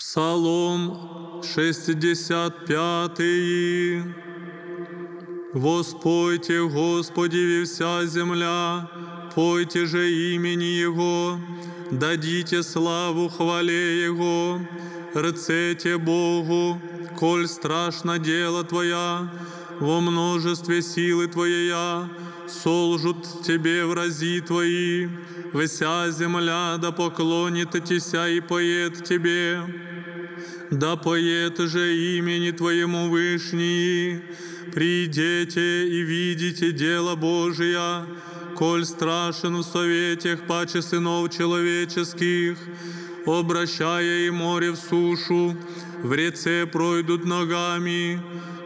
Псалом 65. Воспойте Господи вся земля, пойте же имени Его, дадите славу хвале Его, рцете Богу, коль страшно дело Твоя, во множестве силы Твоя, солжут Тебе врази Твои, вся земля да поклонит Тися и поет Тебе. Да поет же имени Твоему Вышнии, придите и видите дело Божие, коль страшен в советях паче сынов человеческих, обращая и море в сушу, в реце пройдут ногами,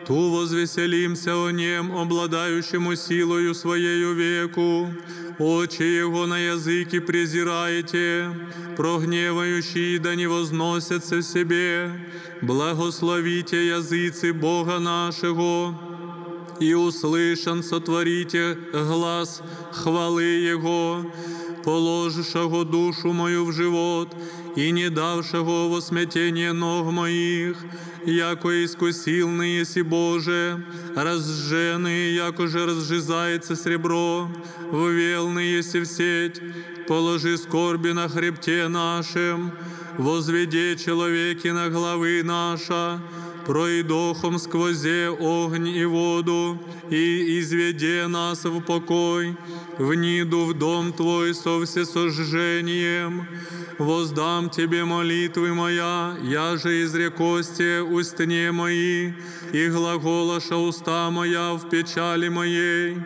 ту возвеселимся о нем, обладающему силою своею веку, очи его на языки презираете, прогневающие да не возносятся в себе, благословите языцы Бога нашего, и услышан сотворите глаз хвалы Его, положившего душу мою в живот и не давшего во смятение ног моих, яко искусилный еси Боже, разженный, яко же разжизается сребро, ввелный еси в сеть, положи скорби на хребте нашем, возведе человеки на главы наша, пройдохом сквозе огонь и воду, и изведе нас в покой, вниду в дом Твой со всесожжением. Воздам Тебе молитвы моя, я же изрекосте устне мои, и глаголаша уста моя в печали моей.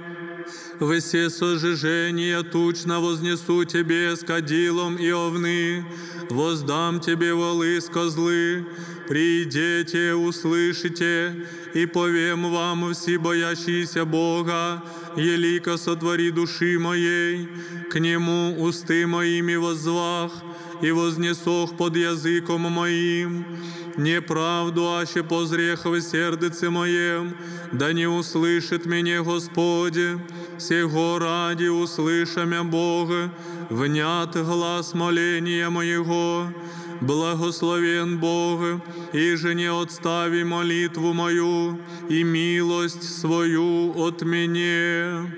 Все сожжения тучно вознесу Тебе с кадилом и овны, воздам Тебе волы с козлы, придите, услышите, и повем вам все боящиеся Бога, елико сотвори души моей, к Нему усты моими воззвах, и вознесох под языком моим, неправду, аще позрех в сердце моем, да не услышит меня Господи, сего ради услыша мя Бога, внят глаз моления моего, благословен Бог, и же не отстави молитву мою и милость свою от меня.